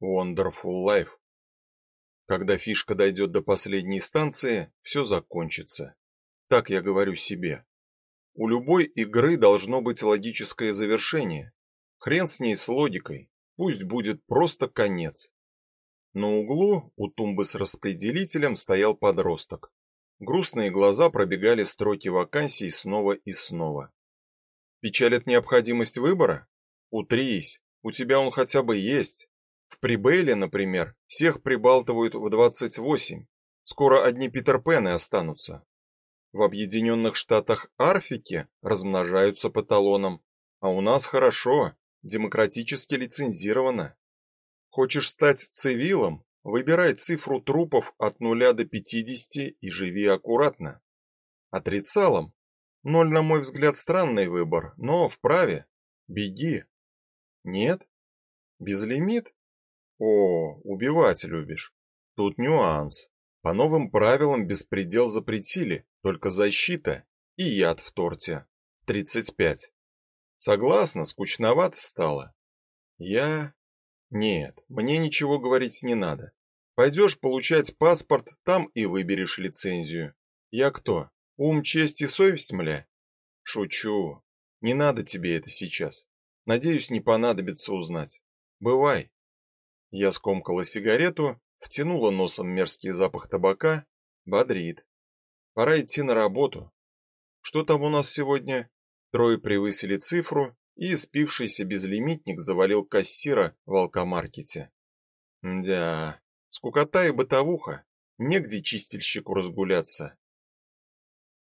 Wonderful Life. Когда фишка дойдет до последней станции, все закончится. Так я говорю себе. У любой игры должно быть логическое завершение. Хрен с ней с логикой. Пусть будет просто конец. На углу у тумбы с распределителем стоял подросток. Грустные глаза пробегали строки вакансий снова и снова. Печалит необходимость выбора? Утрись, у тебя он хотя бы есть. В Прибейле, например, всех прибалтывают в 28. Скоро одни Питер Пены останутся. В Объединенных Штатах Арфики размножаются по талонам, а у нас хорошо, демократически лицензировано. Хочешь стать цивилом? Выбирай цифру трупов от 0 до 50 и живи аккуратно. Отрицалом? Ноль, на мой взгляд, странный выбор, но вправе. Беги. Нет? Безлимит? О, убивать любишь. Тут нюанс. По новым правилам беспредел запретили, только защита и яд в торте. 35. Согласна, скучновато стало. Я... Нет, мне ничего говорить не надо. Пойдешь получать паспорт, там и выберешь лицензию. Я кто? Ум, честь и совесть, мля? Шучу. Не надо тебе это сейчас. Надеюсь, не понадобится узнать. Бывай. Я скомкала сигарету, втянула носом мерзкий запах табака. Бодрит. Пора идти на работу. Что там у нас сегодня? Трое превысили цифру, и спившийся безлимитник завалил кассира в алкомаркете. Мдя, скукота и бытовуха. Негде чистильщику разгуляться.